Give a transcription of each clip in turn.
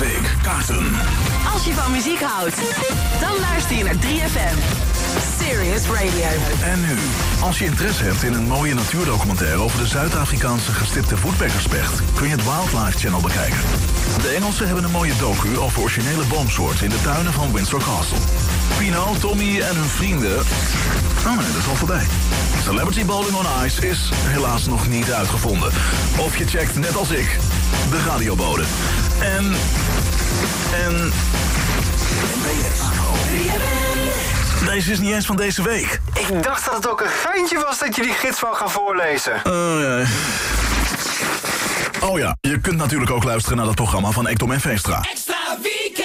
week kaarten. Als je van muziek houdt, dan luister je naar 3FM. Serious Radio. En nu, als je interesse hebt in een mooie natuurdocumentaire over de Zuid-Afrikaanse gestipte voetbekkerspecht, kun je het Wildlife Channel bekijken. De Engelsen hebben een mooie docu over originele boomsoorten in de tuinen van Windsor Castle. Pino, Tommy en hun vrienden. Oh nee, dat is al voorbij. Celebrity Bowling on Ice is helaas nog niet uitgevonden. Of je checkt, net als ik, de radiobode. En. En. Deze is niet eens van deze week. Ik dacht dat het ook een geintje was dat je die gids wou gaan voorlezen. Oh ja. Oh ja, je kunt natuurlijk ook luisteren naar het programma van Ektom en Veenstra. Extra weekend.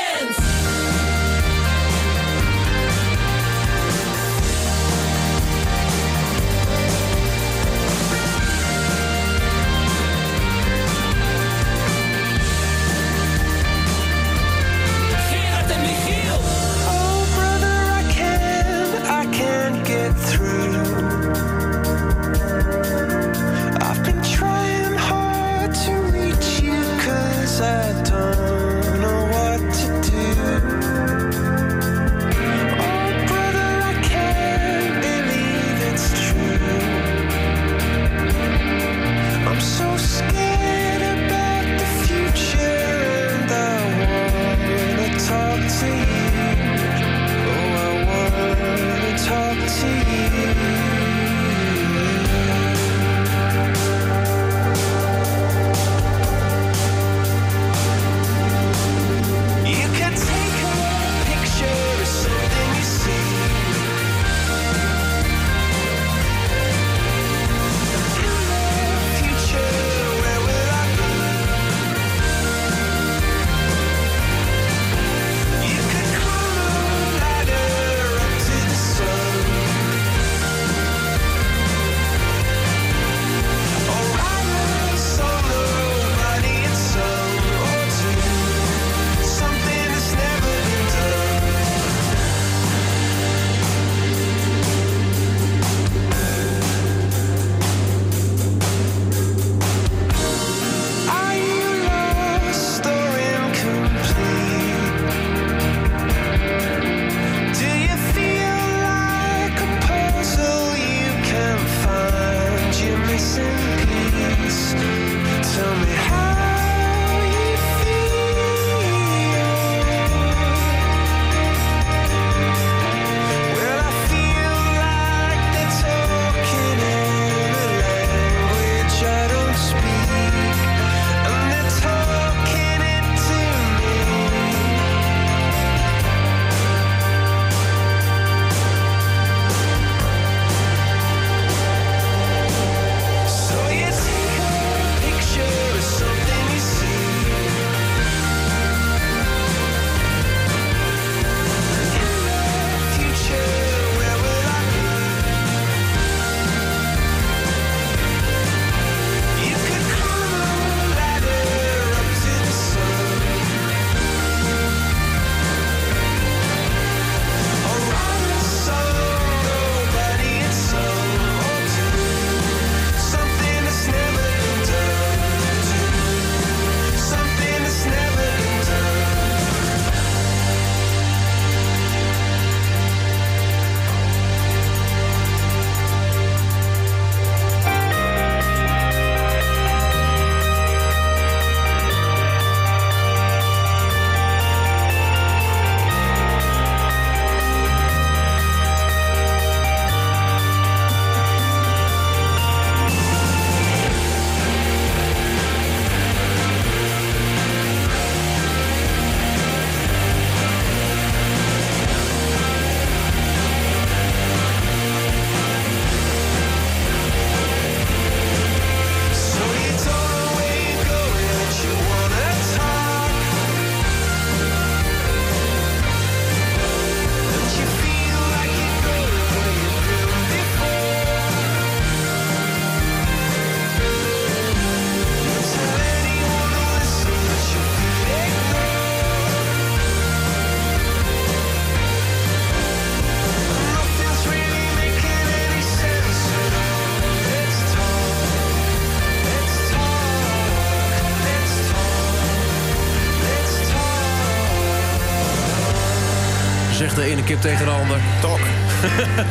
Kip tegen de ander. Tok.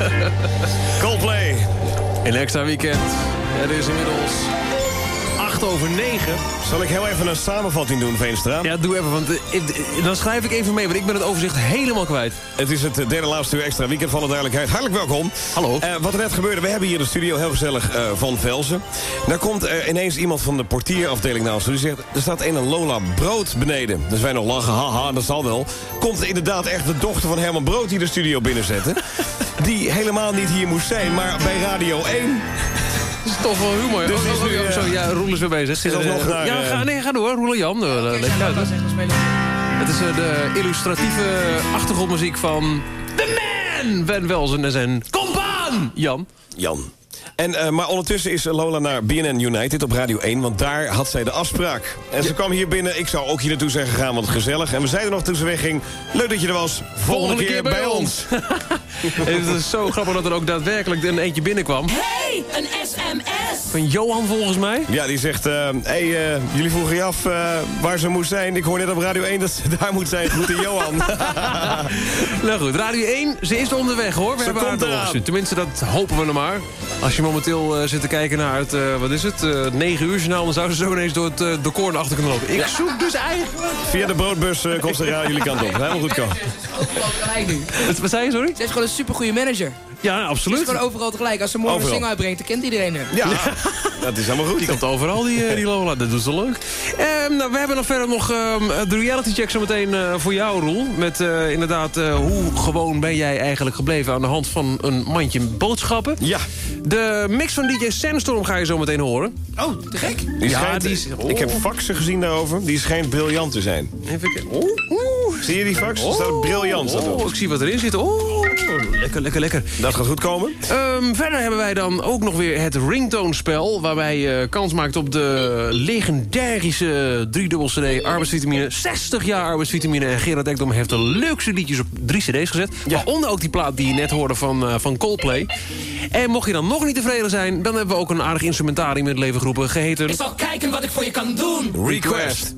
Coldplay. In extra weekend. Het is inmiddels 8 over 9. Zal ik heel even een samenvatting doen, Veenstra? Ja, doe even, want eh, ik- dan schrijf ik even mee, want ik ben het overzicht helemaal kwijt. Het is het derde laatste uur extra weekend van de duidelijkheid. Hartelijk welkom. Hallo. Eh, wat er net gebeurde, we hebben hier de studio heel gezellig eh, van Velzen. Daar komt ineens iemand van de portierafdeling naar ons. Die zegt, er staat een Lola Brood beneden. Dus wij nog lachen, haha, dat zal wel. Komt er inderdaad echt de dochter van Herman Brood die de studio binnenzetten. die helemaal niet hier moest zijn, maar bij Radio 1... Toch wel humor. Dus Oh, is oh, nu, oh, eh, zo, ja, Roel is weer bezig. is alsnog Eh, naar, ja, eh, ga, nee, ga door. Roel en Jan. Uh, leg uit. Het is eh, de illustratieve achtergrondmuziek van... The Man! Van Welzen en zijn compaan! Jan. Jan. En, eh, maar ondertussen is Lola naar BNN United op Radio 1, want daar had zij de afspraak. En ze kwam hier binnen, ik zou ook hier naartoe zijn gegaan, want gezellig. En we zeiden nog toen ze wegging, leuk dat je er was, volgende, keer, bij ons. het is zo grappig dat er ook daadwerkelijk een eentje binnenkwam. Hey, een sms. Van Johan volgens mij. Ja, die zegt, eh hey, eh, jullie vroegen je af eh, waar ze moest zijn. Ik hoor net op Radio 1 dat ze daar moet zijn. Groeten Johan. Nou goed, Radio 1, ze is onderweg hoor. We Ze hebben haar komt eraan. doorgestuurd. Tenminste, dat hopen we nog maar. Als je momenteel eh, zit te kijken naar het, eh, wat is het, eh 9 uur journaal... dan zou ze zo ineens door het, de koorn achter kunnen lopen. Ik zoek dus eigenlijk... Via de broodbus eh, komt ze ra- jullie kant op. Helemaal goed kan. Wat zei je, sorry? Ze heeft gewoon een supergoeie manager. Ja, Ze is absoluut. gewoon overal tegelijk. Als ze morgen een Overal. single uitbrengt, dan kent iedereen haar. Ja, dat is helemaal goed. Die komt overal, die, eh, die Lola. Dat doet ze leuk. Ehm, nou, we hebben nog verder nog ehm, de reality check zo meteen eh, voor jou, Roel. Met eh, inderdaad, eh, hoe gewoon ben jij eigenlijk gebleven... aan de hand van een mandje boodschappen. Ja, De mix van DJ Sandstorm ga je zo meteen horen. Oh, te gek. die Ja, schijnt, die is- ik heb faxen gezien daarover. Die schijnt briljant te zijn. Even kijken. Zie je die fax? Er staat briljant Oh, ik zie wat erin zit. Oh, lekker, lekker, lekker. Dat gaat goed komen. Ehm, verder hebben wij dan ook nog weer het ringtone-spel... waarbij je kans maakt op de legendarische driedubbel CD arbeidsvitamine. 60 jaar arbeidsvitamine. En Gerard Ekdom heeft de leukste liedjes op drie cd's gezet. Waaronder ook die plaat die je net hoorde van, eh, van Coldplay. En mocht je dan nog niet tevreden zijn... dan hebben we ook een aardig instrumentarium in het leven geroepen... geheten... Ik zal kijken wat ik voor je kan doen. Request.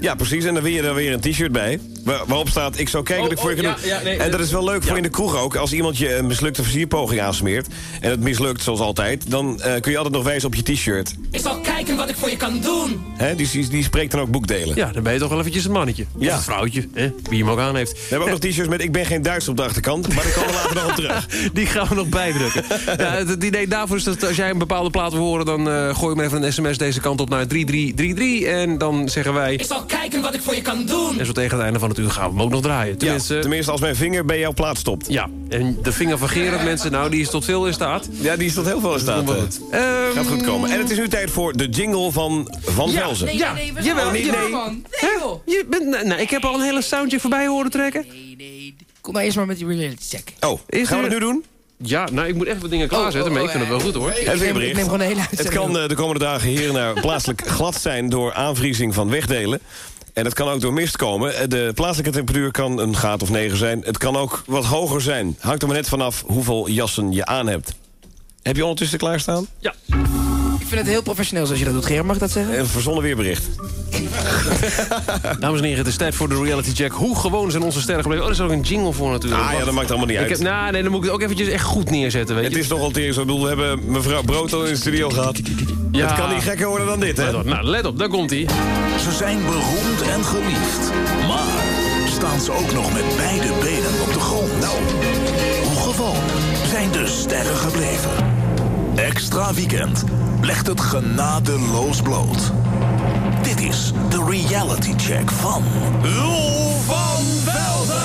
Ja, precies. En dan wil je er weer een t-shirt bij. Wa- Waarop staat, ik zou kijken Oh, wat ik voor je oh, kan doen. ja, ja, nee, en dat is wel leuk voor in de kroeg ook. Als iemand je een mislukte versierpoging aansmeert... en het mislukt zoals altijd... dan eh, kun je altijd nog wijzen op je t-shirt. Ik zal kijken wat ik voor je kan doen. Hè, Die, die, die spreekt dan ook boekdelen. Ja, dan ben je toch wel eventjes het mannetje. Of het vrouwtje, hè, wie hem ook aan heeft. We hebben ook nog t-shirts met ik ben geen Duits op de achterkant. Maar daar komen we later nog op terug. Die gaan we nog bijdrukken. ja, het, het idee daarvoor is dat als jij een bepaalde plaat wil horen... dan eh, gooi je maar even een sms deze kant op naar 3333. En dan zeggen wij... Ik zal kijken wat ik voor je kan doen. En zo tegen het einde van het uur gaan we hem ook nog draaien. Tenminste, Ja, tenminste, als mijn vinger bij jouw plaat stopt. ja. En de vinger van Gerard, mensen, nou, die is tot veel in staat. Ja, die is tot heel veel in staat. Wel eh. goed. Ehm, Gaat goed komen. En het is nu tijd voor de jingle van Van Ja, Velzen. Nee, Ja, nee, nee. We jawel, nee, niet nee. joh. Je bent, nou, nou, ik heb al een hele soundcheck voorbij horen trekken. Nee, nee. Kom nou eerst maar met die reality check. Oh, Is gaan we dat nu doen? Ja, nou, ik moet echt wat dingen klaarzetten. oh, maar ik oh, vind het wel goed, hoor. Het Ik neem, ik weerbericht. neem gewoon de hele Het uitzending. kan eh, de komende dagen hier en daar plaatselijk glad zijn door aanvriezing van wegdelen. En het kan ook door mist komen. Eh, De plaatselijke temperatuur kan een graad of 9 zijn. Het kan ook wat hoger zijn. Hangt er maar net vanaf hoeveel jassen je aan hebt. Heb je ondertussen klaarstaan? Ja. Ik vind het heel professioneel zoals je dat doet. Gerard, mag ik dat zeggen? Een verzonnen weerbericht. Dames en heren, het is tijd voor de reality check. Hoe gewoon zijn onze sterren gebleven? Oh, er is ook een jingle voor natuurlijk. Ah ja, dat maakt allemaal niet Ik uit. heb, nou, nee, dan moet ik het ook eventjes echt goed neerzetten, weet Het je. is nogal zo. Ik bedoel, we hebben mevrouw Brood al in de studio gehad. Ja. Het kan niet gekker worden dan dit, hè? Let op, nou, let op, daar komt hij. Ze zijn beroemd en geliefd. Maar staan ze ook nog met beide benen op de grond? Nou, hoe gewoon zijn de sterren gebleven? Extra weekend legt het genadeloos bloot. Dit is de reality check van Roel van Velden.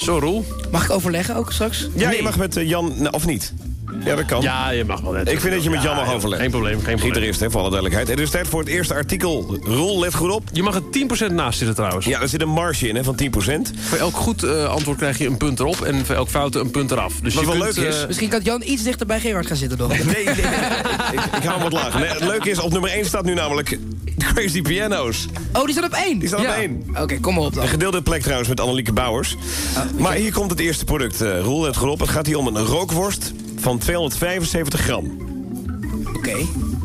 Zo, Roel. Mag ik overleggen ook straks? Ja, Nee. je mag met eh, Jan... nou, of niet? Ja, dat kan. Ja, je mag wel net. Ik vind dat je met Jan mag overleggen. Geen probleem, geen probleem. Gitarist, hè, voor alle duidelijkheid. Het is tijd voor het eerste artikel. Roel, let goed op. Je mag er 10% naast zitten trouwens. Ja, er zit een marge in hè, van 10%. Voor elk goed eh, antwoord krijg je een punt erop en voor elk fout een punt eraf. Dus Wat je wel kunt, leuk is- eh, Misschien kan Jan iets dichter bij Gerard gaan zitten nog. Nee, nee, nee. ik, ik hou hem wat lager. Nee, het leuke is, op nummer 1 staat nu namelijk Crazy Piano's. Oh, die staat op één. Die staat Ja. op 1. Oké, kom maar op dan. Een gedeelde plek trouwens met Annelieke Bouwers. maar hier komt het eerste product. eh Roel, let goed op. Het gaat hier om een rookworst van 275 gram. Oké.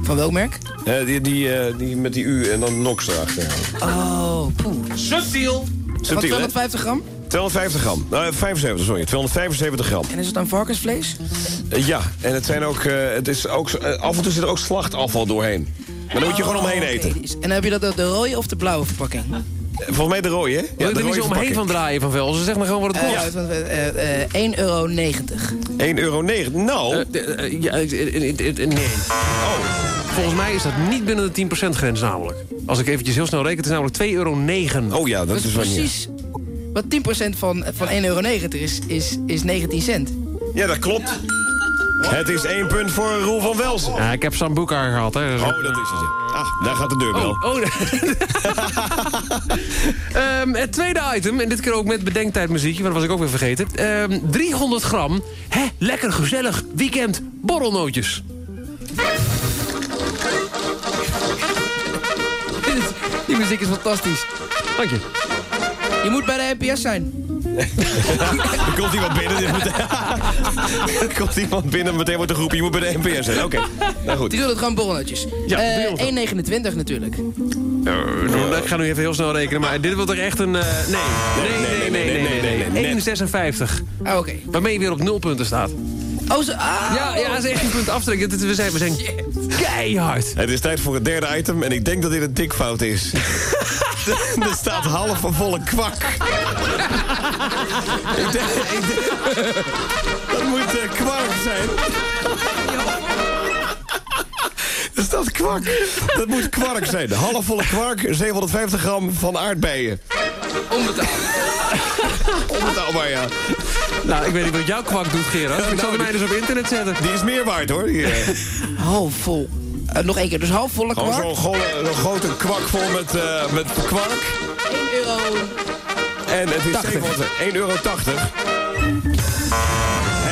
Van welk merk? Eh, die, die, eh, die met die U en dan Nox erachter. Oh, poeh. Subtiel. Van Subtiel, hè? 250 gram? 250 gram. Nou, 75, sorry. 275 gram. En is het dan varkensvlees? Eh, ja, en het zijn ook, eh, het is ook, eh, af en toe zit er ook slachtafval doorheen. Maar dan moet je gewoon omheen Oh, eten. En dan heb je dat de rode of de blauwe verpakking? Eh, Volgens mij de rode, hè? Ja, je er niet zo omheen van draaien van Velsen. Zeg maar gewoon wat het Eh, kost. want, eh, eh, eh, 1,90 euro. 1,9 euro. Nou, Eh, eh, ja, eh, eh, eh, eh, nee. Volgens mij is dat niet binnen de 10% grens namelijk. Als ik eventjes heel snel reken, het is namelijk 2,09 euro. oh ja, dat, Dat is niet. precies... Wat 10% van, van 1,90 euro is, is, is 19 cent. Ja, dat klopt. Het is één punt voor Roel van Welsen. Ja, ik heb Sambuca gehad, hè. Dus- Oh, dat is het. ja. Ah, daar gaat de deurbel. Oh, oh. Ehm, het tweede item, en dit keer ook met bedenktijdmuziekje, want dat was ik ook weer vergeten. Ehm, 300 gram, hè, lekker gezellig, weekend, borrelnootjes. Die muziek is fantastisch. Dank je. Je moet bij de NPS zijn. Er komt iemand binnen. dit moet- er komt iemand binnen, meteen wordt de groep. Je moet bij de NPS zijn. Oké, nou goed. 300 gram borrelnootjes. Ja, Eh, 300. 1,29 natuurlijk. Eh, ik ga nu even heel snel rekenen, maar dit wordt er echt een... eh, nee. Nee, nee, nee, nee, nee, nee, nee. 1,56. Ah, oké. Waarmee je weer op nul punten staat. Oh, ze, ah, Ja, ja, dat is echt een punt aftrekken. We zijn, we zijn keihard. Het is tijd voor het derde item en ik denk dat dit een dikfout is. er staat half een volle kwak. ik denk, ik denk- dat moet eh, kwark zijn. Er staat kwak. Dat moet kwark zijn. De halfvolle kwark, 750 gram van aardbeien. onbetaalbaar. Onbetaalbaar, ja. Nou, ik weet niet wat jouw kwak doet, Gerard. Ik zal Nou, mij dus op internet zetten. Die is meer waard, hoor. Eh, Eh, nog één keer, dus half volle Gewoon zo'n grote kwak vol met, eh, met kwark. 1 euro. En het is 80. 1,80 euro.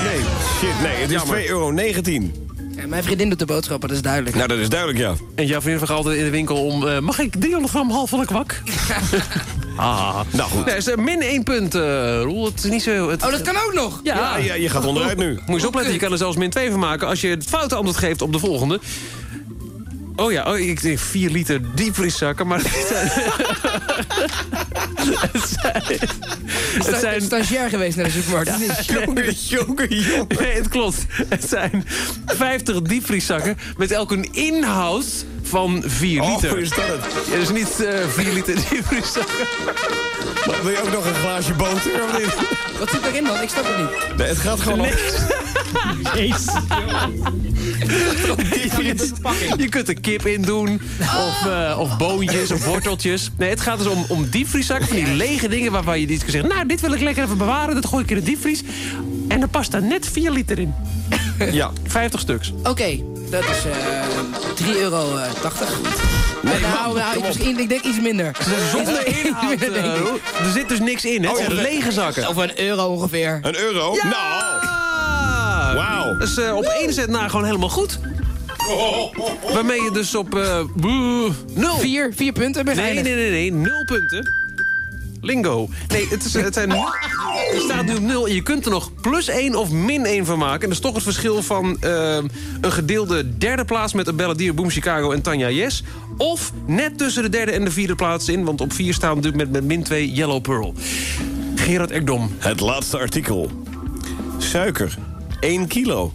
Nee, shit, nee, het is Jammer. 2,19 euro. Ja, mijn vriendin doet de boodschappen, dat is duidelijk. Nou, dat is duidelijk, ja. En jouw vriend vraagt altijd in de winkel om... eh, mag ik 300 gram half van een kwak? ah. Nou goed. Nee, is eh, min 1 punt, eh Roel. Het is niet zo... Het, Oh, dat kan ook nog. ja, Ja, ja, je gaat onderuit nu. Moet je eens opletten, je kan er zelfs min 2 van maken... als je het foute antwoord geeft op de volgende. Oh ja, oh, ik denk 4 liter diepvrieszakken, maar... het zijn... het zijn... Het zijn stagiair geweest naar de supermarkt. Jongen, jongen, jongen. Nee, het klopt. Het zijn 50 diepvrieszakken met elk een inhoud van 4 Oh, liter. is dat het? Ja, dus niet eh 4 liter diepvrieszakken. Maar wil je ook nog een glaasje boter of niet? Wat zit erin dan? Ik snap het niet. Nee, het gaat gewoon om... Je kunt er kip in doen, of, eh, of boontjes, of worteltjes. Nee, het gaat dus om, om diepvrieszakken, van die lege dingen... waarvan je niet kan zeggen, nou, dit wil ik lekker even bewaren... dat gooi ik in de diepvries. En er past daar net 4 liter in. Ja. 50 stuks. Oké, dat is eh 3,80 euro. Nee, nou, man, nou, misschien, ik denk iets minder. Zonder inhoud, eh. Er zit dus niks in, hè? Het Oh, zijn ja. lege zakken. Of een euro ongeveer. Een euro? Nou, Ah! Wauw. Dat is eh, op één zet na gewoon helemaal goed. Waarmee je dus op... eh boe, nul. Vier, vier punten ben je Nee, nee, nee, nee. Nul punten. Lingo. Nee, het, is, het zijn... Er staat nu op nul en je kunt er nog plus 1 of min 1 van maken. En dat is toch het verschil van eh, een gedeelde derde plaats... met Abella Dier, Boom Chicago en Tanja Yes. Of net tussen de derde en de vierde plaats in. Want op 4 staan natuurlijk met, met min 2 Yellow Pearl. Gerard Ekdom. het laatste artikel. Suiker. 1 kilo.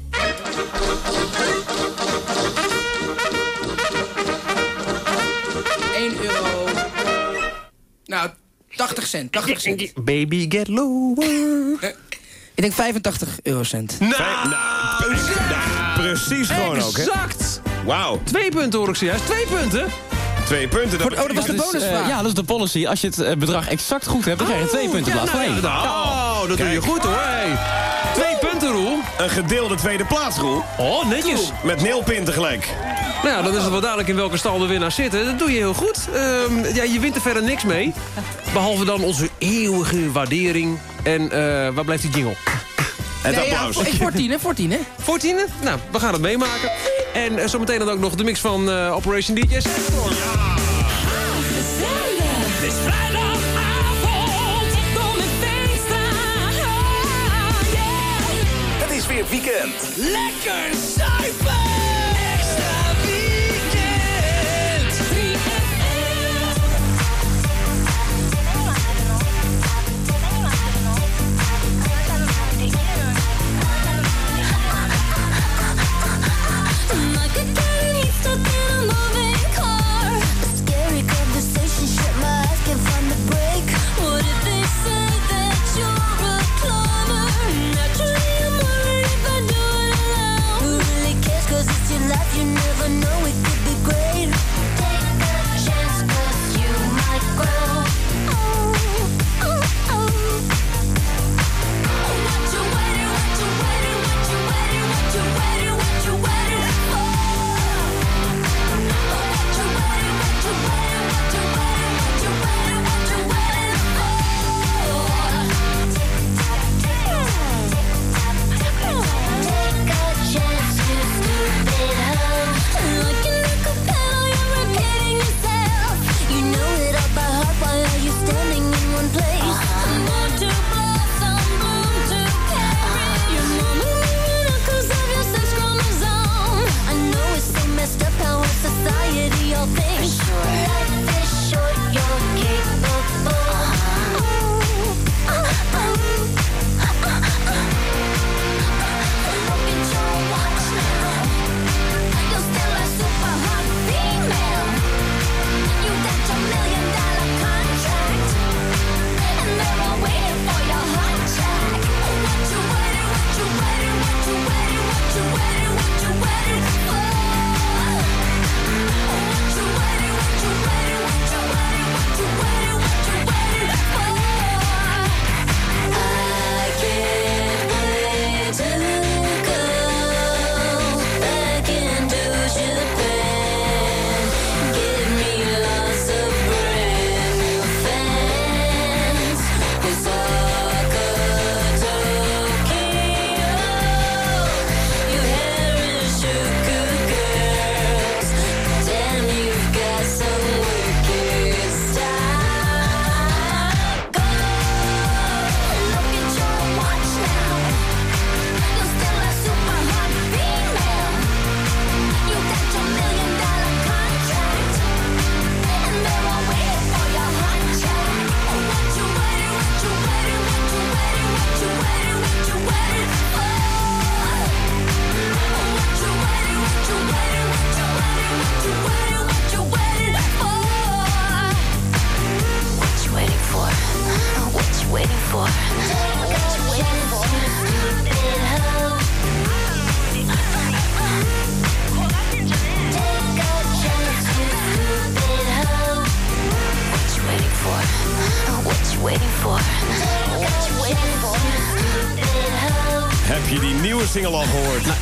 1 euro. Nou, 80 cent. 80 cent. Baby get lower. Ik denk 85 eurocent. Nou, nou, precies, nou, precies gewoon ook, hè? exact. Wauw. Twee punten hoor ik zojuist. Twee punten. Twee punten. Dat Oh, dat was de Dus, eh, bonusvraag. ja, dat is de policy. Als je het eh, bedrag exact goed hebt, dan krijg je twee punten in Ja, plaats van nou, één. ja, Oh, dat doe je goed hoor. Hey. Twee punten, Roel. Een gedeelde tweede plaats, Roel. Oh, netjes. Met nul punten gelijk. Nou, ja, dan is het wel duidelijk in welke stal de winnaars zitten. Dat doe je heel goed. Ehm, ja, je wint er verder niks mee. Behalve dan onze eeuwige waardering. En eh, waar blijft die jingle? Het Nee, ja, applaus. voor, voor tien, hè? Voor tienen? Nou, we gaan het meemaken. En eh, zometeen dan ook nog de mix van eh, Operation DJ's. Het is vrijdagavond, weekend. Lekker zuipen.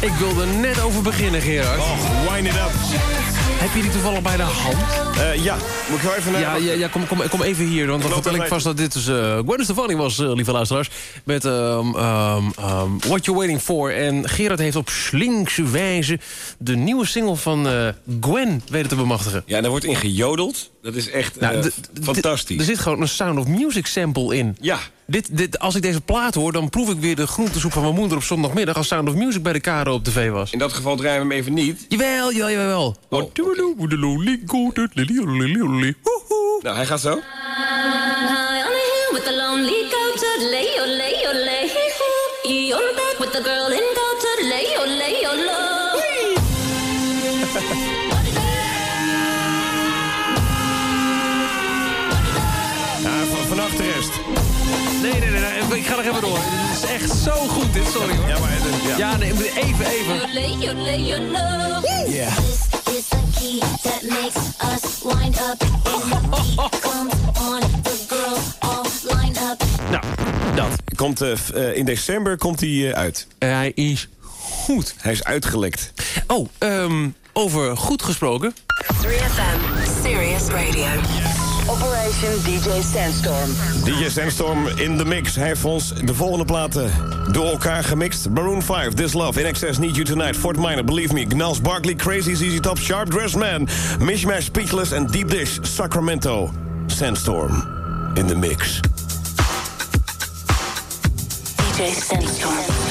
Ik wilde er net over beginnen, Gerard. Oh, wind it up. Heb je die toevallig bij de hand? Eh, ja, moet ik wel even naar... Ja, ja, ja kom, kom, kom even hier, want dan vertel ik vast dat dit dus uh, Gwen Stefani was, eh, lieve luisteraars. Met ehm, ehm, ehm, What You're Waiting For. En Gerard heeft op slinkse wijze de nieuwe single van eh, Gwen weten te bemachtigen. Ja, daar wordt in gejodeld. Dat is echt Nou, eh, fantastisch. Er zit gewoon een Sound of Music sample in. Ja. Dit, dit, als ik deze plaat hoor, dan proef ik weer de groentesoep van mijn moeder op zondagmiddag... als Sound of Music bij de Karo op tv was. In dat geval draaien we hem even niet. Jawel, jawel, jawel. Oh, Nou, hij gaat zo. High on a hill with the lonely goat to lay your lay your lay. You're back with the girl in Nee, nee, nee, nee, ik ga nog even door. Dit is echt zo goed, dit. Sorry hoor. Ja, maar... Ja. Ja, nee, even, even. Yeah. This is the key that makes us wind up. And the beat comes on, the girls all line up. Nou, dat. Komt, eh, eh, in december komt hij eh, uit. hij is goed. Hij is uitgelekt. Oh, ehm, over goed gesproken. 3FM, Serious Radio. Operation DJ Sandstorm. DJ Sandstorm in the mix. Hij heeft ons de volgende platen door elkaar gemixt. Maroon 5, This Love, In Excess, Need You Tonight, Fort Minor, Believe Me, Gnals Barkley, Crazy, ZZ Top, Sharp Dressed Man, Mishmash, Speechless en Deep Dish, Sacramento. Sandstorm in the mix. DJ Sandstorm.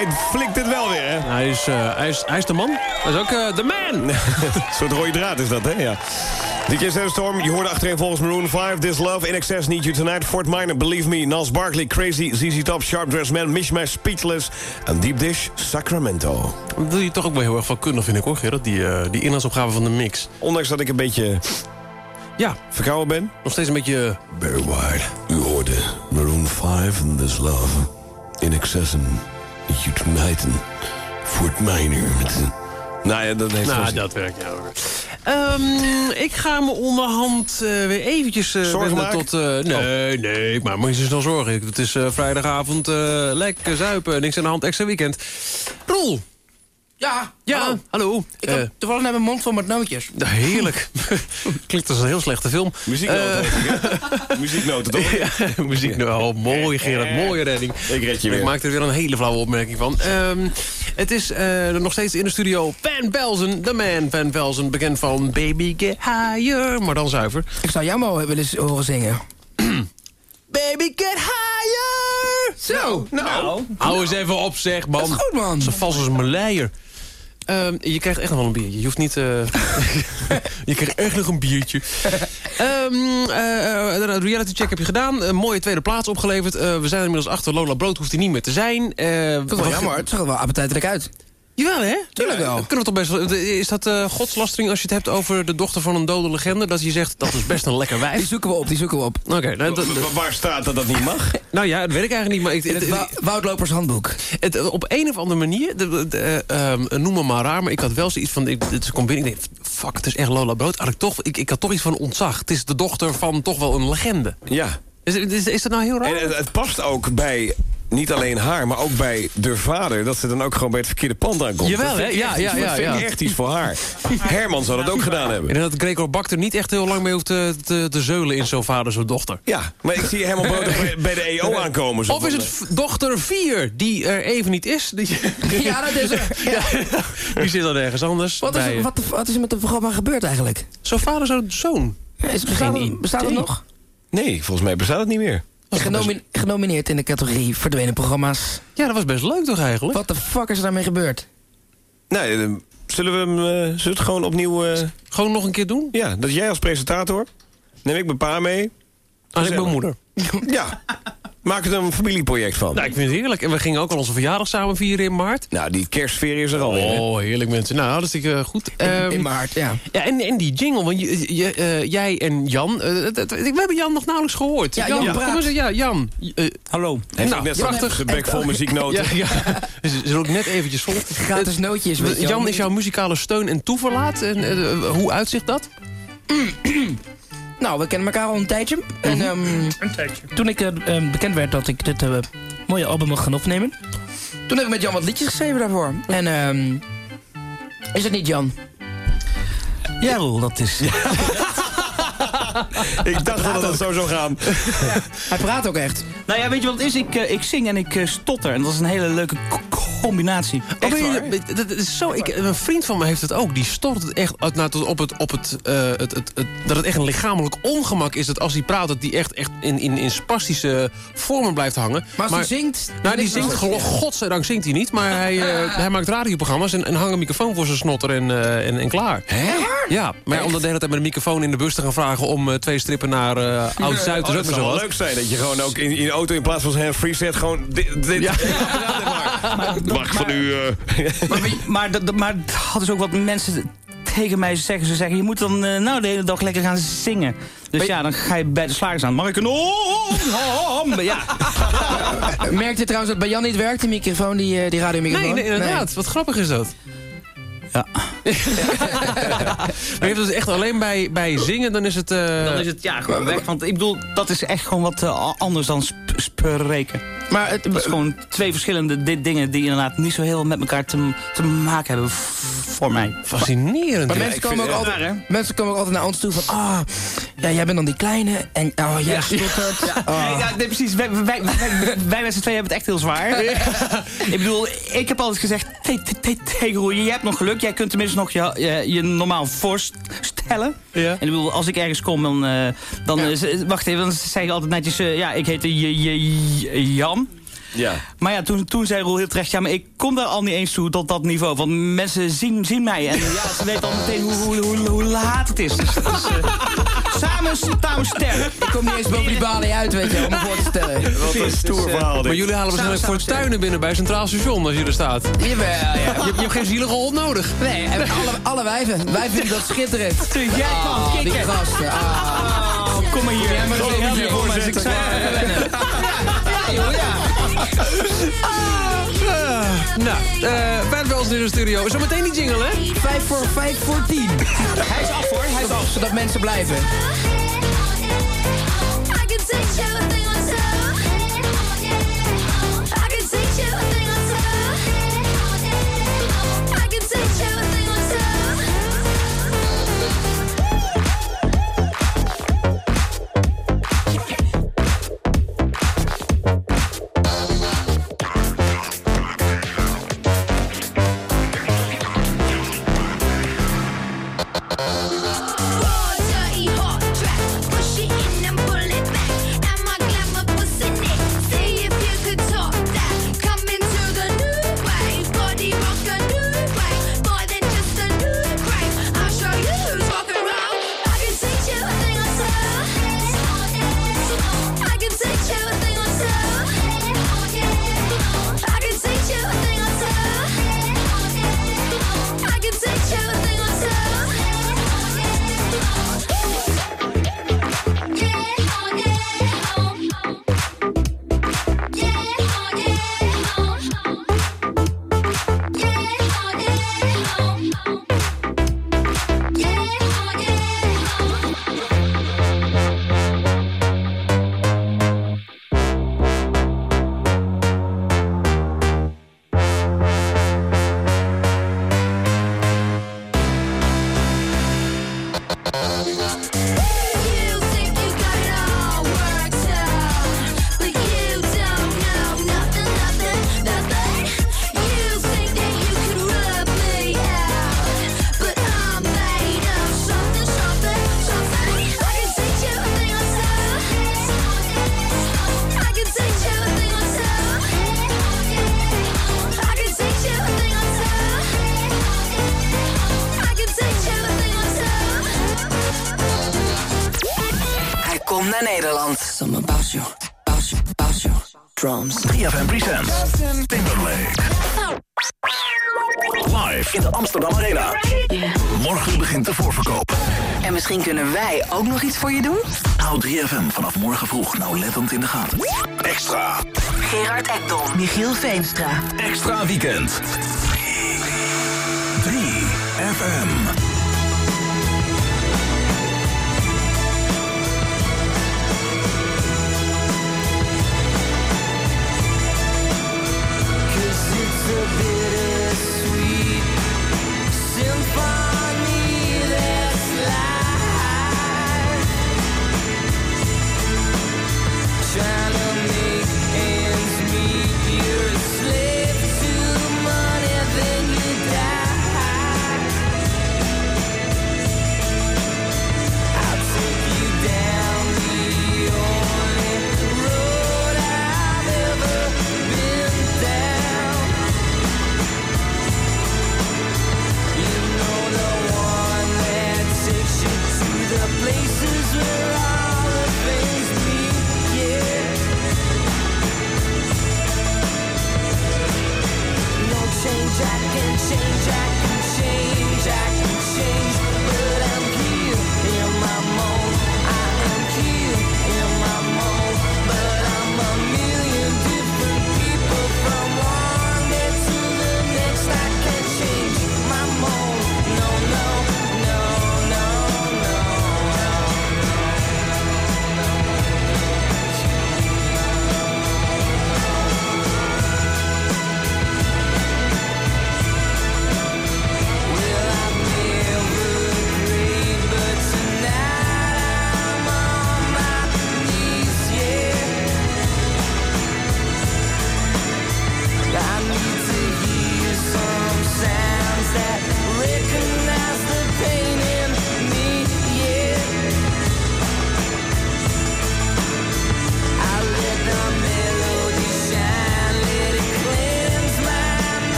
Hij flikt het wel weer, hè? Hij is, eh, hij is, hij is de man. Hij is ook eh, de man. Een soort rode draad is dat, hè? Ja. DJ Sandstorm, je hoorde achterin volgens Maroon 5... This Love, In Excess, Need You Tonight... Fort Minor, Believe Me, Nas Barkley, Crazy... ZZ Top, Sharp Dressed Man, Mishmash, Speechless... en Deep Dish, Sacramento. Dat doe je toch ook wel heel erg van kunnen, vind ik hoor, Gerard. Die, eh, die inhoudsopgave van de mix. Ondanks dat ik een beetje Ja, verkouden ben. nog steeds een beetje... Barry White, u hoorde Maroon 5 en This Love. In Excess en Need You Tonight en Fort Minor. Met, nou ja, dat heeft Nou, dat werkt, ja hoor. Ehm, ik ga me onderhand eh, weer eventjes... eh, Zorgen wenden maken? tot... eh, nee, nee, ik maak me niet zo snel zorgen. Het is eh, vrijdagavond, eh, lekker zuipen, niks aan de hand, extra weekend. Roel! Ja, Ja, hallo. hallo. Ik Eh, heb toevallig net mijn mond vol met nootjes. heerlijk. Klinkt als een heel slechte film. Muzieknoten, Eh, ik, hè? Muzieknoten, toch? Ja, muziek nou, oh, mooi Gerard, mooie redding. Ik red je Ik weer. maak er weer een hele flauwe opmerking van. Ehm, het is eh, nog steeds in de studio Van Velzen, de man Van Velzen, bekend van Baby Get Higher, maar dan zuiver. Ik zou jou maar willen horen zingen. Baby Get Higher! Zo, nou. Hou eens even op zeg, man. Dat is goed, man. Zo vals als een maleier. Ehm, je krijgt echt nog wel een biertje. Je hoeft niet... eh, je krijgt echt nog een biertje. Ehm eh, eh, de reality check heb je gedaan. Een mooie tweede plaats opgeleverd. Eh, we zijn er inmiddels achter. Lola Brood hoeft hij niet meer te zijn. Eh, Dat is wel jammer. Het zag er wel appetijtelijk uit. Jawel, hè? Tuurlijk wel. Kunnen we toch best wel... Is dat eh, godslastering als je het hebt over de dochter van een dode legende? Dat je zegt, dat is best een lekker Die wijf? zoeken we op, die zoeken we op. Oké, nou, Waar staat dat dat niet mag? nou ja, dat weet ik eigenlijk niet. Maar ik, In het Wou- Woudlopers handboek. Het, eh, op een of andere manier, de, de- de, eh, ehm, noem me maar raar... maar ik had wel zoiets van, ik, het komt binnen, ik denk... fuck, het is echt Lola Brood. Had ik, toch, ik, ik had toch iets van ontzag. Het is de dochter van toch wel een legende. Ja. Is, is, is dat nou heel raar? En het, het past ook bij niet alleen haar, maar ook bij de vader... dat ze dan ook gewoon bij het verkeerde pand aankomt. Jawel, hè? Ja, ja, ja, dat vind ik ja. echt iets voor haar. Herman zou dat ook gedaan hebben. Ik denk dat Gregor Bak er niet echt heel lang mee hoeft te, te, te zeulen... in zo'n vader, zo'n dochter. Ja, maar ik zie Herman Brood ook bij, de EO aankomen. zo Of is het dochter 4, die er even niet is? Die, Ja, dat is er. Ja. die zit dan ergens anders. Wat, is, er- wat, is er met het programma gebeurd eigenlijk? Zo'n vader, zo'n zoon. Is, bestaat, het, bestaat het nog? Nee, volgens mij bestaat het niet meer. Genomi- genomineerd in de categorie verdwenen programma's. Ja, dat was best leuk toch eigenlijk? Wat de fuck is er daarmee gebeurd? Nou, eh, zullen we hem eh, zullen we het gewoon opnieuw... eh, Gewoon nog een keer doen? ja, dat jij als presentator... neem ik mijn pa mee. Als ik Gezellig. mijn moeder. Ja, maak er een familieproject van. Nou, ik vind het heerlijk. En we gingen ook al onze verjaardag samen vieren in maart. Nou, die kerstsfeer is er alweer. hè? Oh, heerlijk mensen. Nou, hartstikke uh, goed. Ehm, in maart, ja. ja, en, en die jingle, want je, je, eh, jij en Jan... eh, we hebben Jan nog nauwelijks gehoord. Ja, Jan kom praat. eens, ja, Jan. Eh, Hallo. Heeft Nou, net prachtig. zijn bek vol muzieknoten. ja, ja. Ze zit ook net eventjes vol. Gratis nootjes. Jan is jouw muzikale steun en toeverlaat. En, eh, hoe uitzicht dat? Nou, we kennen elkaar al een tijdje. En ehm, toen ik eh, ehm, bekend werd dat ik dit eh, mooie album mocht gaan opnemen... toen heb ik met Jan wat liedjes geschreven daarvoor. En ehm is het niet Jan? Ja, Roel, dat is... Ik dacht dat het zo zou gaan. Hij praat ook echt. Nou ja, weet je wat het is? Ik, eh, ik zing en ik eh, stotter. En dat is een hele leuke co- combinatie. Oh, je- dat- dat is zo, ik, een vriend van me heeft het ook. Die stort het echt uit, nou, tot op het, op het, eh, het, het, het- dat het echt een lichamelijk ongemak is. Dat als hij praat, dat die echt, echt in, in, in spastische vormen blijft hangen. Maar als hij zingt... Nou, die zingt, godzijdank zingt hij niet. Maar hij, hij maakt radioprogramma's en, en hangt een microfoon voor zijn snotter en, eh, en, en klaar. Hè? Ja, maar ja, om dan de hele tijd met een microfoon in de bus te gaan vragen... om eh, twee strippen naar eh Oud-Zuid, Oh, dat zou wel leuk zijn. Dat je gewoon ook in, in de auto in plaats van zijn free set gewoon dit... dit Ja. Mag van u... eh, Maar, maar, dat, maar dat is ook wat mensen tegen mij zeggen. Ze zeggen, je moet dan eh, nou de hele dag lekker gaan zingen. Dus ja, dan ga je bij de slagers aan. Mag ik een om? Ja. Merkte trouwens dat bij Jan niet werkt, die microfoon, die, eh, die radiomicrofoon? Nee, nee, inderdaad. Wat grappig is dat. Ja. Maar je hebt dus echt alleen bij, bij zingen, dan is het... eh, Dan is het ja, gewoon weg. Want ik bedoel, dat is echt gewoon wat eh, anders dan sp- sp- spreken. Maar het, is gewoon twee verschillende di- dingen die inderdaad niet zo heel met elkaar te, te maken hebben voor mij. Fascinerend. Maar mensen komen, ook altijd, mensen komen ook altijd naar ons toe van... Ah, ja, jij bent dan die kleine en oh, jij Ja. stottert. Ja, Ah. ja, nee, precies. Wij, wij, wij, wij, met z'n tweeën hebben het echt heel zwaar. ik bedoel, ik heb altijd gezegd te- te- te- tegen Roel, je hebt nog geluk. Jij kunt tenminste nog je, je, je normaal voorstellen. En ik bedoel, als ik ergens kom, dan... eh, dan eh, wacht even, dan zeg je altijd netjes... eh, ja, ik heet eh, J- J- Jan. Ja. Maar ja, toen, toen zei Roel heel terecht... ja, maar ik kom daar al niet eens toe tot dat niveau. Want mensen zien, zien mij. En ja, ze weten al meteen hoe, hoe, hoe, hoe laat het is. Dus, dus, eh, samen staan we sterk. Ik kom niet eens boven die balie uit, weet je, wel, om me voor te stellen. Wat een stoer verhaal Maar jullie halen waarschijnlijk voor het tuinen binnen bij Centraal Station als je er staat. Je, Jawel, ja. je hebt geen zielige hond nodig. Nee, en alle, alle wijven. Wij vinden dat schitterend. Jij die kikken. gasten. Ah. Oh, kom maar hier. Ja, maar Kom maar hier, voorzitter. Ik zou even wennen. Ja, joh, ja. Nou, eh Bad Bells in de studio. Zometeen die jingle, hè? Vijf voor, vijf voor tien. Hij is af hoor, hij is af. Zodat mensen blijven. I can teach Drums. 3FM presents Timberlake. Live in de Amsterdam Arena. Morgen begint de voorverkoop. En misschien kunnen wij ook nog iets voor je doen? Hou 3FM vanaf morgen vroeg nauwlettend in de gaten. Extra. Gerard Ekdom. Michiel Veenstra. Extra weekend. 3FM.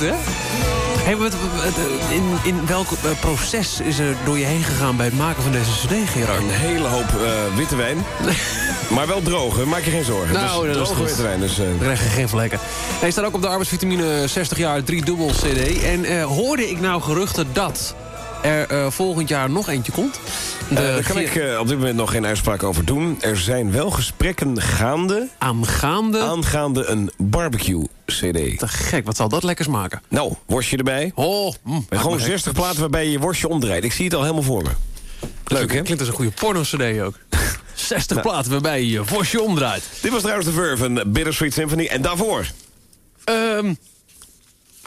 Goed, hè? Hey, wat, in, in welk eh, proces is er door je heen gegaan bij het maken van deze cd, Gerard? Een hele hoop eh, witte wijn. maar wel droog, maak je geen zorgen. Nou, dus dat is droge goed. witte wijn. Dus, liggen geen vlekken. Hij staat ook op de arbeidsvitamine 60 jaar 3 dubbel CD. En hoorde ik nou geruchten dat er volgend jaar nog eentje komt? Eh, daar kan ik eh, op dit moment nog geen uitspraak over doen. Er zijn wel gesprekken gaande... Aangaande? Aangaande een barbecue-cd. Te gek, wat zal dat lekkers maken? Nou, worstje erbij. Oh, mm, En gewoon maak me 60 platen waarbij je je worstje omdraait. Ik zie het al helemaal voor me. Leuk, hè? Klinkt als een goede porno-cd ook. 60 Nou. platen waarbij je je vosje omdraait. Dit was trouwens de Verve, een Bittersweet Symphony. En daarvoor... Ehm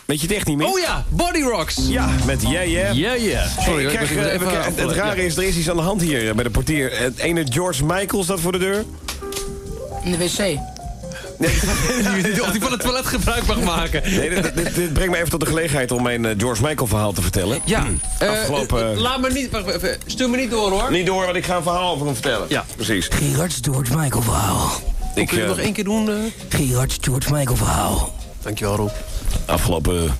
Weet je het echt niet meer? oh ja, Body Rocks. Ja, met Yeah Yeah. Ja, ja. Sorry, Hey, ik ik krijg, was eh, even het rare Ja. is, er is iets aan de hand hier eh, bij de portier. Het ene George Michael staat voor de deur. In de wc. Die- Of die van het toilet gebruik mag maken. Nee, dit, dit, dit brengt me even tot de gelegenheid om mijn eh, George Michael verhaal te vertellen. Ja, eh, Afgelopen... laat me niet... Even, stuur me niet door, hoor. Niet door, want ik ga een verhaal over hem vertellen. Ja. Precies. Gerard's George Michael verhaal. Ik, Kun je het nog één keer doen? eh? Gerard's George Michael verhaal. Dankjewel, Rob. Afgelopen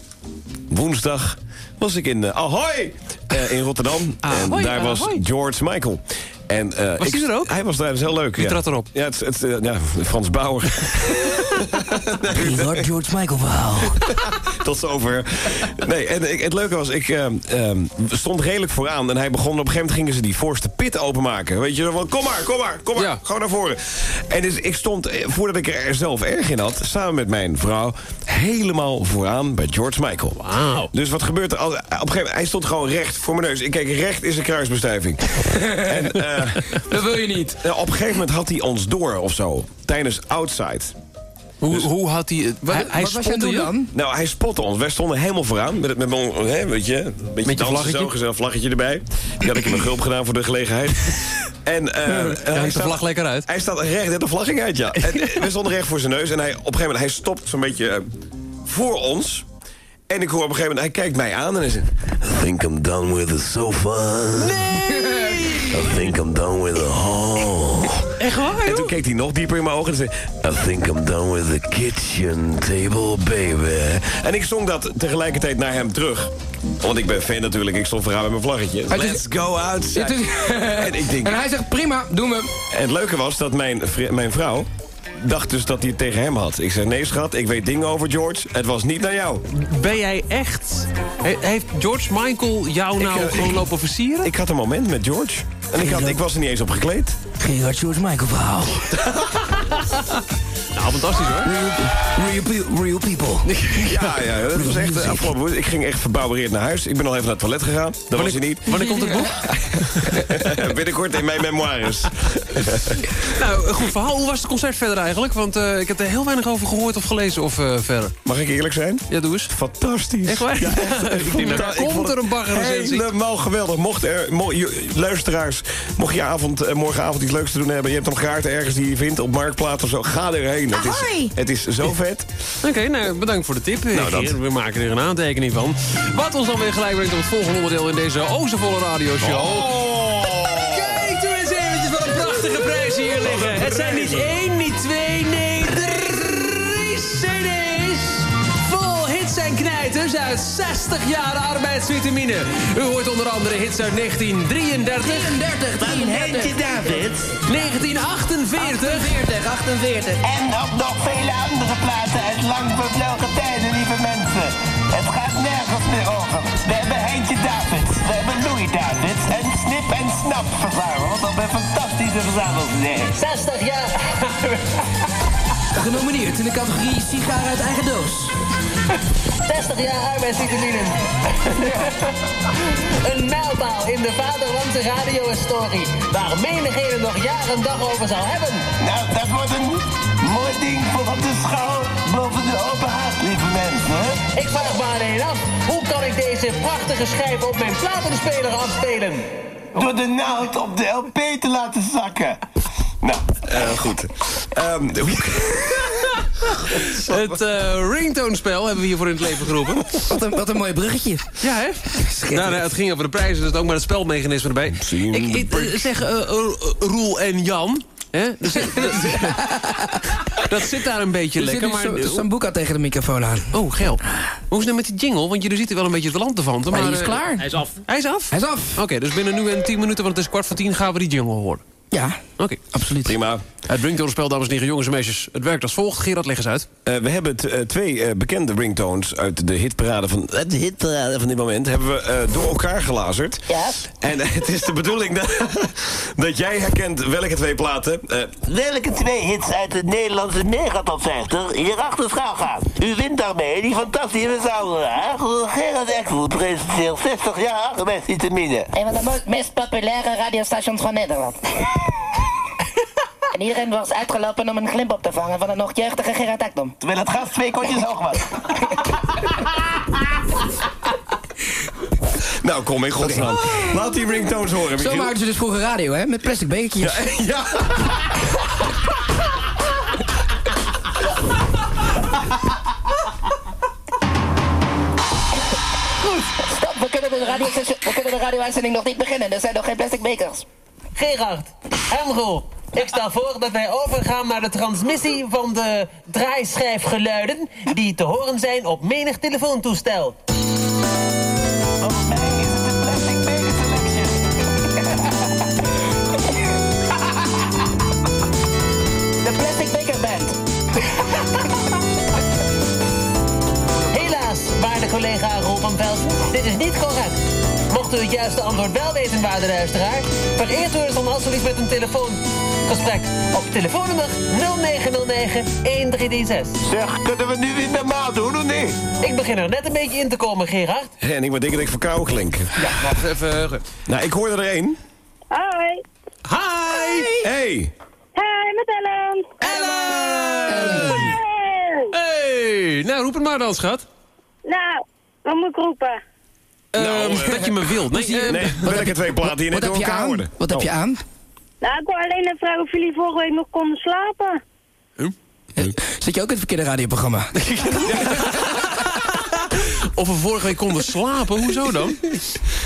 woensdag was ik in eh, Ahoy eh, in Rotterdam. Ahoy, en daar was. George Michael. En, eh, Was ik- hij er ook? Hij was daar, dat is heel leuk. Wie ja. trad erop? Ja, het, het, eh, ja, Frans Bauer. Gerard George Michael verhaal. Tot zover. Nee, en ik, het leuke was, ik eh, stond redelijk vooraan. En hij begon, op een gegeven moment gingen ze die voorste pit openmaken. Weet je, van kom maar, kom maar, kom maar. Ja. Gewoon naar voren. En dus ik stond, voordat ik er zelf erg in had... samen met mijn vrouw, helemaal vooraan bij George Michael. Wauw. Dus wat gebeurt er? Op een gegeven moment, hij stond gewoon recht voor mijn neus. Ik keek recht in zijn kruisbestuiving. en Dat wil je niet. op een gegeven moment had hij ons door of zo. Tijdens Outside. Hoe, hoe had hij... het- Wat, hij hij wat was jij spotte toen je? dan? Nou, hij spotte ons. Wij stonden helemaal vooraan. Met, met, mijn, hè, weet je, een beetje je dansen vlaggetje? Zo, gezellig vlaggetje erbij. Die had ik in mijn gulp gedaan voor de gelegenheid. En eh, eh, Hij hij, de staat, vlag lekker uit. hij staat recht, net de vlag ging uit, ja. En we stonden recht voor zijn neus. En hij, op een gegeven moment, hij stopt zo'n beetje eh, voor ons. En ik hoor op een gegeven moment, hij kijkt mij aan en hij zegt... I think I'm done with the sofa. I think I'm done with the hall. Echt waar, En toen keek hij nog dieper in mijn ogen en zei... I think I'm done with the kitchen table, baby. En ik zong dat tegelijkertijd naar hem terug. Want ik ben fan natuurlijk, ik stond vooraan met mijn vlaggetje. Is- Let's go outside. Is- En ik denk... En hij zegt, prima, doen we. En het leuke was dat mijn, mijn vrouw dacht dus dat hij het tegen hem had. Ik zei, nee schat, ik weet dingen over George. Het was niet naar jou. Ben jij echt... He- heeft George Michael jou nou eh, gewoon ik- lopen versieren? Ik had een moment met George. En ik, had, ik was er niet eens op gekleed. Gerard George Michael verhaal. nou, fantastisch hoor. Real, pe- real people. Ja, ja, dat was echt eh, afgelopen. Ik ging echt verbouwereerd naar huis. Ik ben al even naar het toilet gegaan. Dat was hij niet. Wanneer komt het boek? Binnenkort in mijn memoires. nou, een goed verhaal. Hoe was het concert verder eigenlijk? Want eh, ik heb er heel weinig over gehoord of gelezen of eh, verder. Mag ik eerlijk zijn? Ja, doe eens. Fantastisch. Echt waar? Ja, echt. ik vond dat komt er het een baggerrecensie. Helemaal geweldig. Mocht er, mo- je- luisteraars, mocht je avond, morgenavond iets leuks te doen hebben... je hebt nog kaarten ergens die je vindt op Marktplaats of zo... ga erheen. Het is, het is zo vet. Oké, nou, bedankt voor de tip. Nou, dat-. We maken er een aantekening van. Wat ons dan weer gelijk brengt op het volgende onderdeel in deze ozevolle radioshow. Kijk, doe eens eventjes wat een prachtige prijs hier liggen. Het zijn niet één, niet twee, 60 jaar arbeidsvitamine. U hoort onder andere hits uit 1933. 33, 33. David. 1948. 40, 48. En ook nog vele andere platen uit lang vervlogen tijden, lieve mensen. Het gaat nergens meer over. We hebben Heintje Davids, we hebben Louis Davids en Snip en Snap verzameld op een fantastische verzamelcd. 60 jaar. Genomineerd in de categorie sigaar uit eigen doos. 60 jaar arbeidsvitamine. een mijlpaal in de vaderlandse radiohistorie. Waar menigheden nog jaar en dag over zal hebben. Nou, dat wordt een mooi ding voor op de schouw boven de open haard, lieve mensen. Ik vraag me alleen af, hoe kan ik deze prachtige schijf op mijn platenspeler afspelen? Door de naald op de LP te laten zakken. Nou, eh, goed. Ehm, hoe- Het eh ringtone-spel hebben we hiervoor in het leven geroepen. Wat een, wat een mooi bruggetje. Ja, hè? Nou, nou, het ging over de prijzen, dus ook maar het spelmechanisme erbij. Ik, ik, eh, zeg, eh, Roel en Jan, Hè? Dat, zit, dat, zit daar een beetje Er lekker. Maar, zo- Sambuca tegen de microfoon aan. Oh, geld. Hoe is het nou met die jingle? Want jullie zitten wel een beetje te land te vanten. Maar Maar, die is klaar. Hij is af. Hij is af? Hij is af. Oké, dus binnen nu en 10 minuten, want het is kwart voor tien, gaan we die jingle horen. Ja, Oké. absoluut. Prima. Het ringtone-spel, dames en heren, jongens en meisjes. Het werkt als volgt. Gerard, leg eens uit. Eh, we hebben eh, twee eh, bekende ringtones uit de hitparade van, de hitparade van dit moment... hebben we eh, door elkaar gelazerd. Ja. En het is de bedoeling dat, dat jij herkent welke twee platen... eh, Welke twee hits uit de Nederlandse megatop 50 hierachter schaal gaan? U wint daarmee die fantastische zangeraar Gerard Ekvoet presenteert 60 jaar met vitamine. Een van de meest populaire radiostations van Nederland. En iedereen was uitgelopen om een glimp op te vangen van een nog jeugdige Gerard Ekdom. Terwijl het gas twee kotjes hoog was. nou, kom in godsnaam. Laat die ringtones horen, Zo Michiel. maakten ze dus vroeger radio, hè? Met plastic bekertjes. Ja. Stop, we kunnen de radio we kunnen de radio-uitzending nog niet beginnen. Er zijn nog geen plastic bekers. Gerard, Helgo, ik stel voor dat wij overgaan naar de transmissie van de draaischijfgeluiden... die te horen zijn op menig telefoontoestel. De plastic beker band. Helaas, waarde collega Roel van Velsen, dit is niet correct. Het juiste antwoord wel weten, waarde luisteraar... vereerd u ons dan alsjeblieft met een telefoongesprek op telefoonnummer 0909-1336. Zeg, kunnen we nu weer normaal doen of niet? Ik begin er net een beetje in te komen, Gerard. En ik moet denken dat ik verkouden klink. Ja, wacht even. Nou, ik hoorde er één. Hoi. Hi! Hey! Hey, met Ellen. Ellen! Hey! Nou, roep het maar dan, schat. Nou, wat moet ik roepen? Ehm, dat je me wilt. Nee, ehm, Nee, welke twee platen hier net door elkaar aan? hoorden? Wat heb je aan? Nou, ik wil alleen even vragen of jullie vorige week nog konden slapen. Eh, Zit je ook in het verkeerde radioprogramma? Of we vorige week konden slapen, hoezo dan?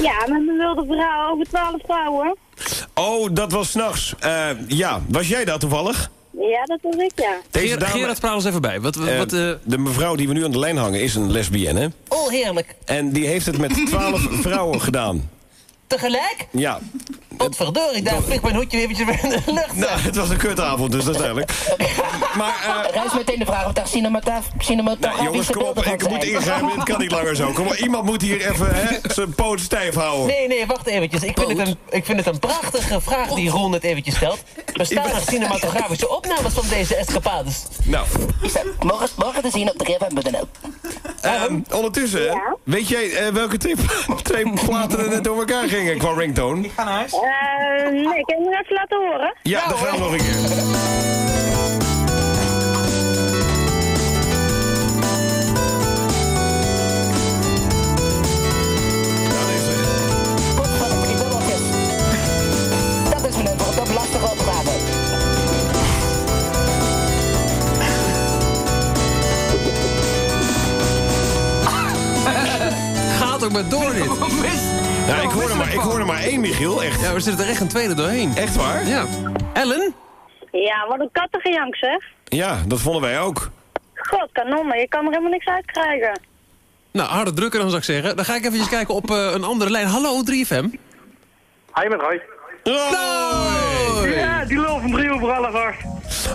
Ja, met mijn wilde vrouw over twaalf vrouwen. Oh, dat was s'nachts. Eh ja, was jij dat toevallig? Ja, dat was ik, ja. Deze dame- Gerard, praat ons even bij. Wat, wat, Eh, wat, eh, De mevrouw die we nu aan de lijn hangen is een lesbienne. hè? Oh, heerlijk. En die heeft het met twaalf vrouwen gedaan. Tegelijk? Ja. Potverdorie, daar vliegt mijn hoedje eventjes in de lucht. Nou, het was een kutavond, dus dat is duidelijk. Maar, eh, Rijs meteen de vraag of daar cinematograaf- nou, cinematografische jongens, kom op, ik moet ingrijpen, dit kan niet langer zo. Kom maar, iemand moet hier even hè, zijn poot stijf houden. Nee, nee, wacht eventjes. Ik vind, het een, ik vind het een prachtige vraag die Ron het eventjes stelt. Bestaan er cinematografische opnames van deze escapades? Nou, Is dat morgen, morgen te zien op de GFM.nl. ehm, ondertussen, hè, weet jij eh, welke twee, twee platen er net door elkaar gingen qua ringtone? Ik ga naar huis. Eh, nee, ik heb hem even laten horen. Ja, dat gaan we nog een keer. Gaat ook maar door dit. Ja, ik hoor, er maar, ik hoor er maar één, Michiel, echt. Ja, we zitten er echt een tweede doorheen. Echt waar? Ja. Ellen? Ja, wat een kattengejank zeg. Ja, dat vonden wij ook. God, kanonnen, je kan er helemaal niks uit krijgen. Nou, harder drukker dan zou ik zeggen. Dan ga ik eventjes kijken op eh, een andere lijn. Hallo, 3FM. Hi, met Roy. Ja, die lul van 3 over half acht.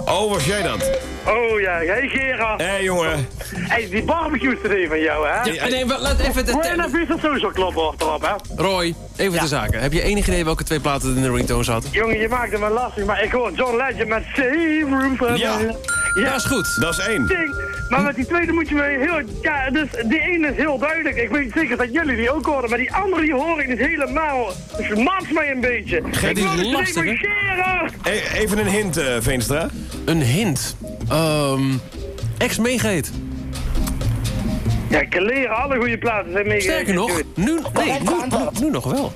Oh, was jij dat? Oh ja, hey Gerard. Hé, hey, jongen. Hey, die barbecue CD van jou, hè? Ja, nee, laat even... Hoor je nou dat sowieso kloppen achterop, hè? Roy, even de zaken. Heb je enig idee welke twee platen er in de ringtone zaten? Jongen, je maakt het me lastig, maar ik hoor John Legend met Save Room for Ja. Me. Dat is goed. Dat is één. Ding. Maar met die tweede moet je me heel... Ja, dus die ene is heel duidelijk. Ik weet zeker dat jullie die ook horen, maar die andere die hoor ik niet helemaal. Dus het maakt mij een beetje. Wil dus lastig, hè? E- even een hint, eh, Veenstra. Een hint. Ehm ex meegeet. Ja, ik kan leren, alle goede platen zijn. Sterker nog, nu, nee, nu, nu, nu nog wel.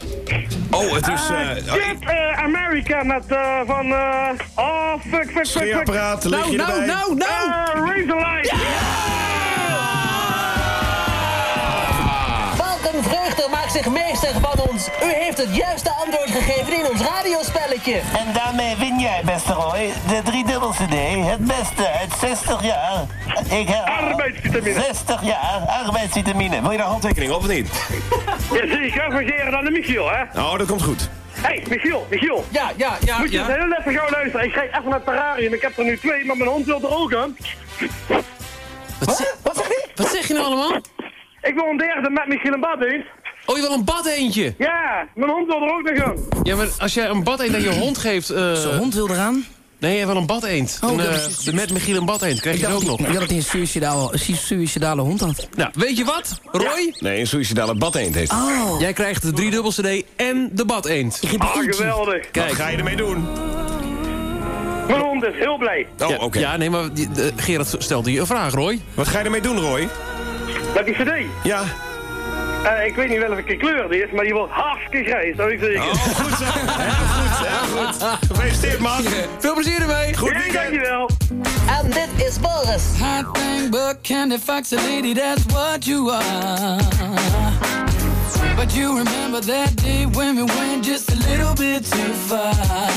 Oh, het is... Uh, eh, Get eh, America met uh, van... eh oh, fuck, fuck, fuck, fuck. Scheerapparaat, Nou, je nou, erbij? nou, nou! Uh, Razorlight. Zich meester van ons. U heeft het juiste antwoord gegeven in ons radiospelletje. En daarmee win jij, beste Roy, de driedubbel CD. Het beste uit 60 jaar. Ik herhaal. Arbeidsvitamine. 60 jaar arbeidsvitamine. Wil je daar handtekening op of niet? Ja, zie ik adviseren aan de Michiel, hè? Oh, dat komt goed. Hé, hey, Michiel, Michiel. Ja, ja, ja. Moet je ja. eens heel even gauw luisteren. Ik schrijf even naar het terrarium. Ik heb er nu twee, maar mijn hond wil er ook aan. Wat, zeg, Wat zeg je? wat zeg je nou allemaal? Ik wil een derde met Michiel een bad eens. Oh, je wil een bad eentje? Ja, mijn hond wil er ook nog aan. Ja, maar als jij een bad eend aan je hond geeft... eh Zijn hond wil eraan. Nee, jij wil een bad eend. Oh, een, eh, is- de met Michiel een bad eend. Krijg Ik je dat ook dat nog. hij- ik dacht dat hij een suïcidale, een suïcidale hond had. Nou, weet je wat, Roy? Nee, een suïcidale badeend heeft het. Oh. Jij krijgt de driedubbel CD en de bad eend. Ah, geweldig. Wat ga je ermee doen? Mijn hond is heel blij. Oh, ja, oké. Ja, nee, maar die- de- Gerard stelde je een vraag, Roy. Wat ga je ermee doen, Roy? Met die cd. Ja. Eh, ik weet niet welke kleur die is, maar die wordt hartstikke grijs, dat weet ik zeker. Oh, goed zo. Heel goed, heel goed. Gefeliciteerd, man. Veel plezier ermee. Goed weekend. dankjewel. En dit is Boris. Hot thing but candy fox a lady, that's what you are. But you remember that day when we went just a little bit too far.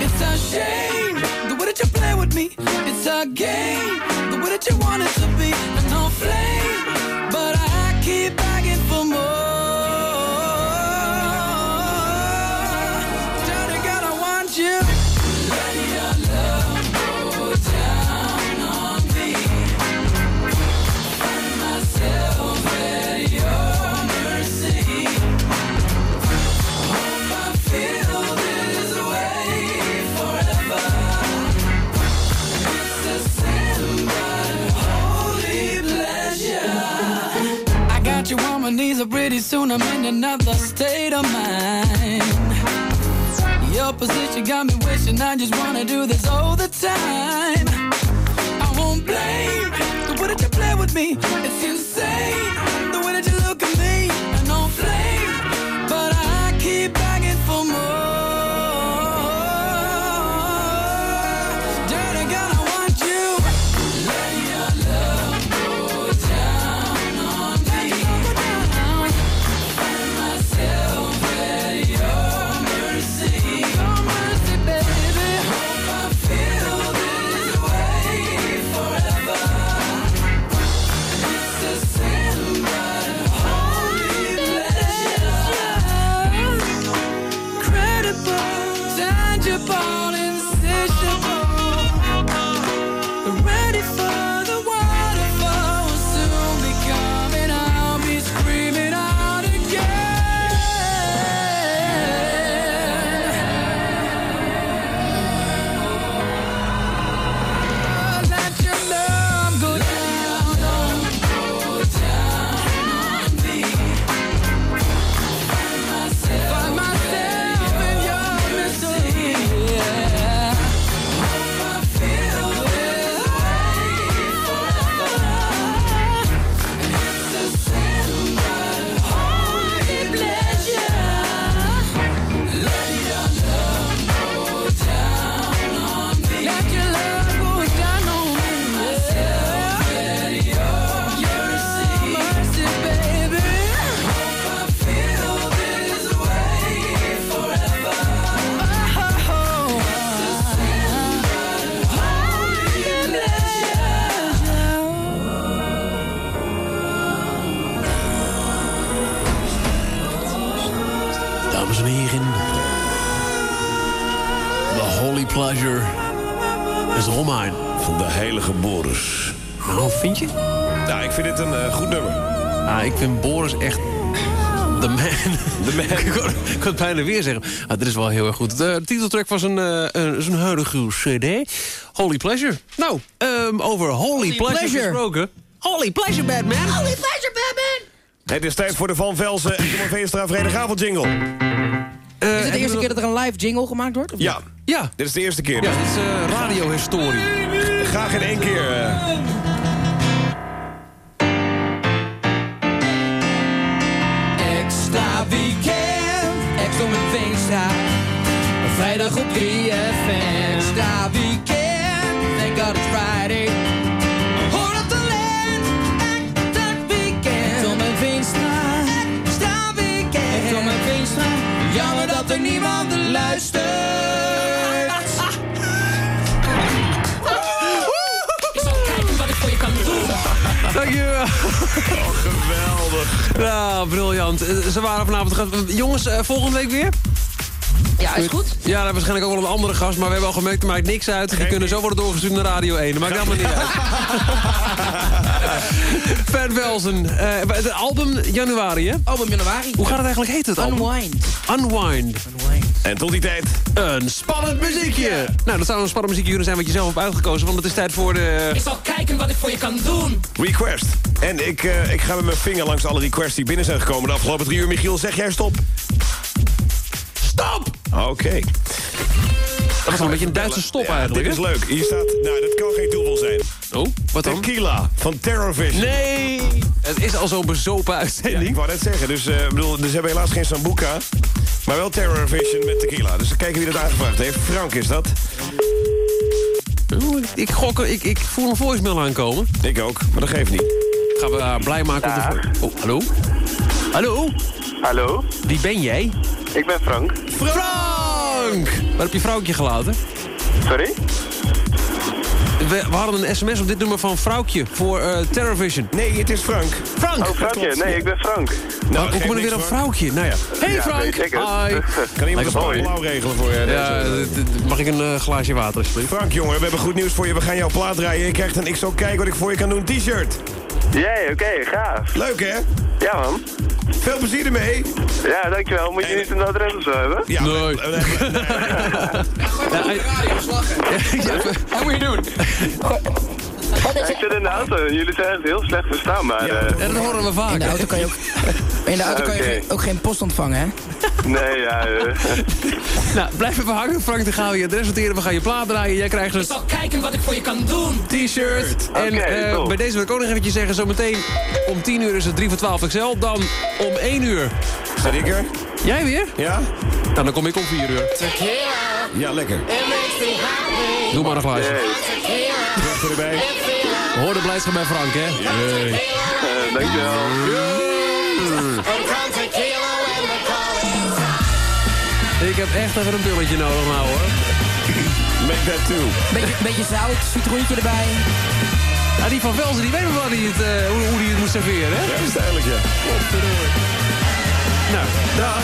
It's a shame the way that you play with me. It's a game the way that you want it to be. No flame, but pretty soon I'm in another state of mind. Your position got me wishing I just wanna do this all the time. I won't blame the way that you play with me. It's insane the way that you look at me. And no flame, but I keep weer zeggen. Ah, dit is wel heel erg goed. De titeltrack van zijn, zijn huidige cd. Holy Pleasure. Nou, ehm, over Holy, Pleasure, Pleasure. gesproken. Holy Pleasure, Batman. Holy pleasure, Batman! Het is tijd voor de Van Velsen en Timon Veenstra vrijdagavond jingle. Eh, Is het de eerste keer dat er een live jingle gemaakt wordt? of Ja, Ja. dit is de eerste keer. Ja, dit is eh, radiohistorie. Graag in één keer. Extra weekend, vrijdag op 3FM. Extra weekend, thank God it's Friday. Hoor op de land, extra weekend. Tom en Vinstra, extra weekend. Tom en Vinstra, jammer dat er niemand luistert. Ik zal kijken wat ik voor je kan doen. Dankjewel. Oh, geweldig. Ja, briljant. Eh, ze waren vanavond... Jongens, eh, volgende week weer? Ja, is goed. Ja, dan waarschijnlijk ook wel een andere gast, maar we hebben al gemerkt, er maakt niks uit. Die kunnen zo worden doorgestuurd naar Radio 1. Dat maakt allemaal niet uit. Van Velzen. eh, het album januari, hè? Album januari. Hoe gaat het eigenlijk heet het album? Unwind. Unwind. En tot die tijd... Een spannend muziekje. Nou, dat zou een spannend muziekje kunnen zijn wat je zelf hebt uitgekozen, want het is tijd voor de... Ik zal kijken wat ik voor je kan doen. Request. En ik, eh, ik ga met mijn vinger langs alle requests die binnen zijn gekomen de afgelopen drie uur. Michiel, zeg jij stop? Stop! Oké. Dat is wel een beetje een Duitse stop Ja, eigenlijk, Dit is leuk. Hier staat... Nou, dat kan geen toeval zijn. Oh, wat dan? Tequila van Terrorvision. Nee! Het is al zo'n bezopen Ja, uitzending. ik wou net zeggen. Dus, eh, ik bedoel, dus ze hebben helaas geen Sambuca. Maar wel Terrorvision met tequila. Dus kijken wie dat aangevraagd heeft. Frank is dat. Oeh, Ik, gok, ik, ik voel een voicemail aankomen. Ik ook, maar dat geeft niet. Gaan we haar blij maken op de... Oh, hallo? Hallo? Hallo, Wie ben jij? Ik ben Frank. Frank! Waar heb je vrouwtje gelaten? Sorry? We, we hadden een sms op dit nummer van vrouwtje voor eh Terrorvision. Nee, het is Frank. Frank! Oh, Frankje. Nee, ik ben Frank. Nou, hoe geeft kom er weer een vrouwtje? Nou ja. Hey Ja, Frank! Hi! Kan iemand een blauw regelen voor je? Ja, d- mag ik een eh, glaasje water alsjeblieft? Frank, jongen, we hebben goed nieuws voor je. We gaan jouw plaat draaien. Je krijgt een Ik zal kijken wat ik voor je kan doen t-shirt. Jee, oké, gaaf. Leuk, hè? Ja, man. Veel plezier ermee. Ja, dankjewel. Moet je niet een adres of zo hebben? Ja, hij- Wat moet je doen? Wat Ja, is ik zit in de auto en jullie zijn echt heel slecht verstaanbaar. Ja, eh. Ja, dat horen we vaak. In de auto kan je ook, in de auto kan je ook geen post ontvangen, hè? nee, ja. eh. Nou, blijf even hangen, Frank. Dan gaan we je adres noteren. We gaan je plaat draaien. Jij krijgt Ik een zal kijken wat ik voor je kan doen. t-shirt. En eh, cool. bij deze wil ik ook nog eventjes zeggen... zometeen om 10 uur is het 3 voor 12 XL. Dan om 1 uur. Zit ik er? Jij weer? Ja? Nou, dan kom ik om 4 uur. Ja, lekker. Doe maar een glaasje. Wacht erbij. Hoor de blijdschap bij Frank, hè? Hey. Eh, dankjewel. Ik heb echt even een pilletje nodig nou, hoor. Make that too. Beetje, beetje zout, citroentje erbij. Ah, die van Velzen, die weet nog wel die het, eh, hoe, hoe die het moet serveren, hè? Ja, dat is duidelijk, ja. Nou, dag.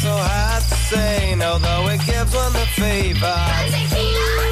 So hard to say, although it gives one the fever.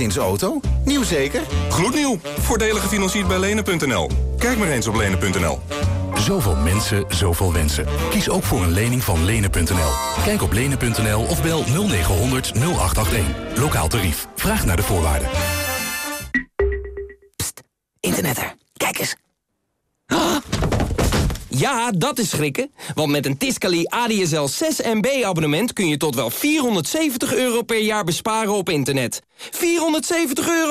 Gezinsauto. Nieuw zeker? Gloednieuw. Voordelig gefinancierd bij lenen.nl. Kijk maar eens op lenen.nl. Zoveel mensen, zoveel wensen. Kies ook voor een lening van lenen.nl. Kijk op lenen.nl of bel 0900 0881. Lokaal tarief. Vraag naar de voorwaarden. Dat is schrikken. Want met een Tiscali ADSL 6 MB abonnement kun je tot wel 470 euro per jaar besparen op internet. 470 euro!